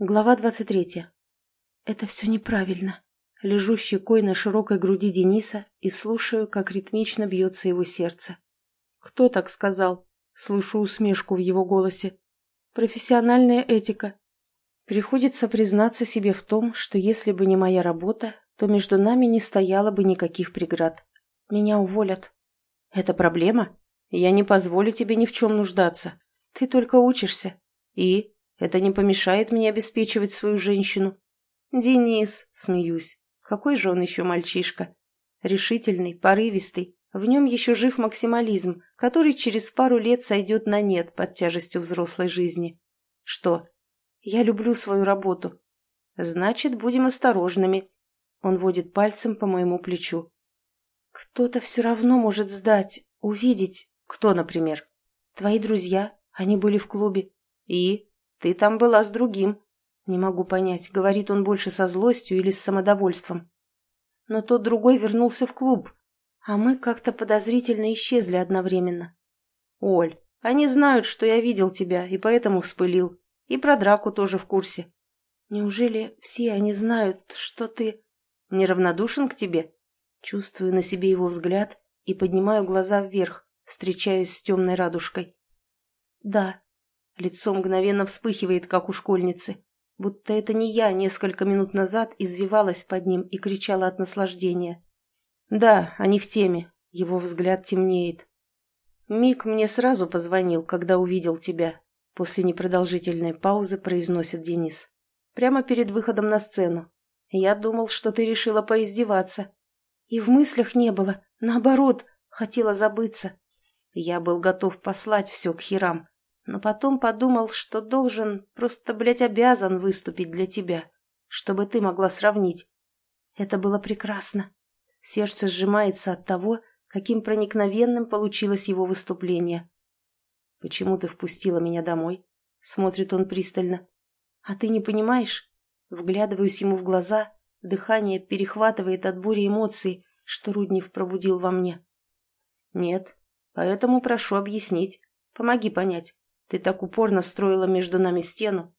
Глава 23. Это все неправильно. Лежу щекой на широкой груди Дениса и слушаю, как ритмично бьется его сердце. «Кто так сказал?» Слышу усмешку в его голосе. «Профессиональная этика. Приходится признаться себе в том, что если бы не моя работа, то между нами не стояло бы никаких преград. Меня уволят. Это проблема? Я не позволю тебе ни в чем нуждаться. Ты только учишься. И это не помешает мне обеспечивать свою женщину. Денис, смеюсь. Какой же он еще мальчишка? Решительный, порывистый. В нем еще жив максимализм, который через пару лет сойдет на нет под тяжестью взрослой жизни. Что? Я люблю свою работу. Значит, будем осторожными. Он водит пальцем по моему плечу. Кто-то все равно может сдать, увидеть. Кто, например? Твои друзья. Они были в клубе. И? Ты там была с другим. Не могу понять, говорит он больше со злостью или с самодовольством. Но тот другой вернулся в клуб, а мы как-то подозрительно исчезли одновременно. Оль, они знают, что я видел тебя, и поэтому вспылил. И про драку тоже в курсе. Неужели все они знают, что ты... Неравнодушен к тебе? Чувствую на себе его взгляд и поднимаю глаза вверх, встречаясь с темной радужкой. Да, Лицо мгновенно вспыхивает, как у школьницы. Будто это не я несколько минут назад извивалась под ним и кричала от наслаждения. «Да, они в теме». Его взгляд темнеет. «Мик мне сразу позвонил, когда увидел тебя», — после непродолжительной паузы произносит Денис. «Прямо перед выходом на сцену. Я думал, что ты решила поиздеваться. И в мыслях не было. Наоборот, хотела забыться. Я был готов послать все к херам, но потом подумал, что должен, просто, блядь, обязан выступить для тебя, чтобы ты могла сравнить. Это было прекрасно. Сердце сжимается от того, каким проникновенным получилось его выступление. «Почему ты впустила меня домой?» — смотрит он пристально. «А ты не понимаешь?» Вглядываюсь ему в глаза, дыхание перехватывает от бури эмоций, что Руднев пробудил во мне. «Нет, поэтому прошу объяснить. Помоги понять. Ты так упорно строила между нами стену.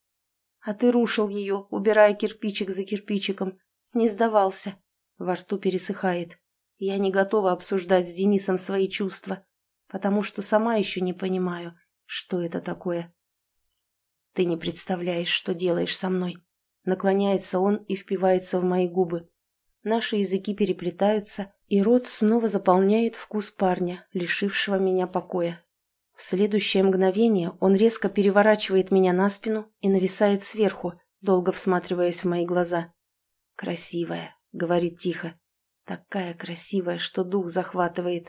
А ты рушил ее, убирая кирпичик за кирпичиком. Не сдавался. Во рту пересыхает. Я не готова обсуждать с Денисом свои чувства, потому что сама еще не понимаю, что это такое. Ты не представляешь, что делаешь со мной. Наклоняется он и впивается в мои губы. Наши языки переплетаются, и рот снова заполняет вкус парня, лишившего меня покоя. В следующее мгновение он резко переворачивает меня на спину и нависает сверху, долго всматриваясь в мои глаза. «Красивая», — говорит тихо. «Такая красивая, что дух захватывает».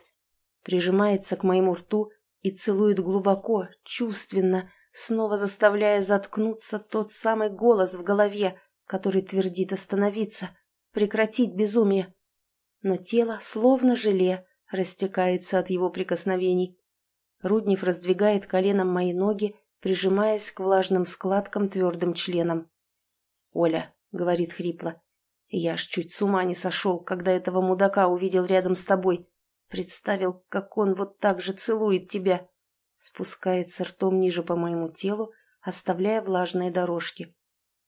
Прижимается к моему рту и целует глубоко, чувственно, снова заставляя заткнуться тот самый голос в голове, который твердит остановиться, прекратить безумие. Но тело, словно желе, растекается от его прикосновений. Руднев раздвигает коленом мои ноги, прижимаясь к влажным складкам твердым членом. «Оля», — говорит хрипло, — «я ж чуть с ума не сошел, когда этого мудака увидел рядом с тобой. Представил, как он вот так же целует тебя». Спускается ртом ниже по моему телу, оставляя влажные дорожки.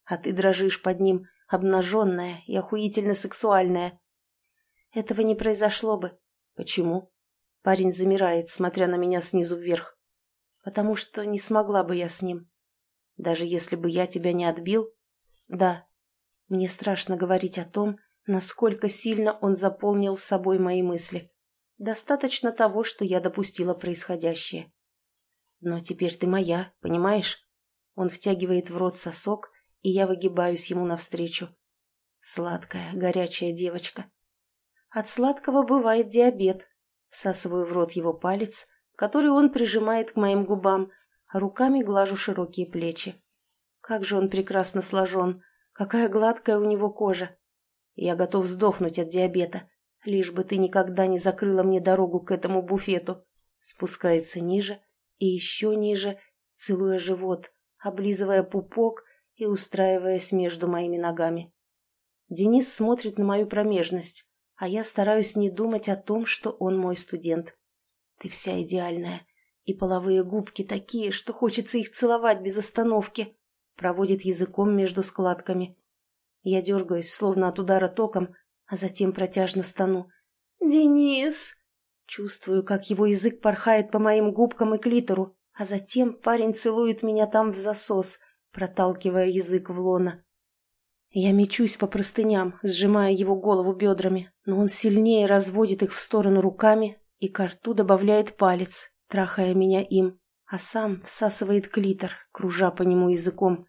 А ты дрожишь под ним, обнаженная и охуительно сексуальная. Этого не произошло бы. Почему? Парень замирает, смотря на меня снизу вверх. Потому что не смогла бы я с ним. Даже если бы я тебя не отбил? Да. Мне страшно говорить о том, насколько сильно он заполнил собой мои мысли. Достаточно того, что я допустила происходящее. Но теперь ты моя, понимаешь? Он втягивает в рот сосок, и я выгибаюсь ему навстречу. Сладкая, горячая девочка. От сладкого бывает диабет, Всасываю в рот его палец, который он прижимает к моим губам, а руками глажу широкие плечи. Как же он прекрасно сложен, какая гладкая у него кожа. Я готов сдохнуть от диабета, лишь бы ты никогда не закрыла мне дорогу к этому буфету. Спускается ниже и еще ниже, целуя живот, облизывая пупок и устраиваясь между моими ногами. Денис смотрит на мою промежность, а я стараюсь не думать о том, что он мой студент. Ты вся идеальная, и половые губки такие, что хочется их целовать без остановки. проводит языком между складками. Я дергаюсь, словно от удара током, а затем протяжно стану. «Денис!» Чувствую, как его язык порхает по моим губкам и клитору, а затем парень целует меня там в засос, проталкивая язык в лона. Я мечусь по простыням, сжимая его голову бедрами, но он сильнее разводит их в сторону руками и к рту добавляет палец, трахая меня им, а сам всасывает клитор, кружа по нему языком.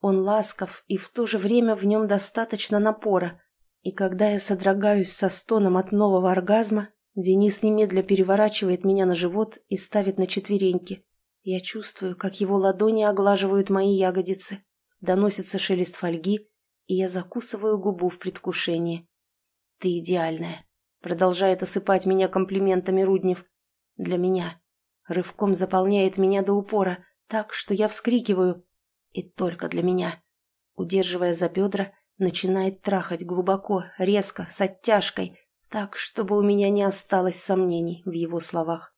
Он ласков, и в то же время в нем достаточно напора. И когда я содрогаюсь со стоном от нового оргазма, Денис немедля переворачивает меня на живот и ставит на четвереньки. Я чувствую, как его ладони оглаживают мои ягодицы. Доносится шелест фольги, и я закусываю губу в предвкушении. «Ты идеальная», — продолжает осыпать меня комплиментами Руднев. «Для меня». Рывком заполняет меня до упора, так, что я вскрикиваю, и только для меня. Удерживая за бедра, начинает трахать глубоко, резко, с оттяжкой, так, чтобы у меня не осталось сомнений в его словах.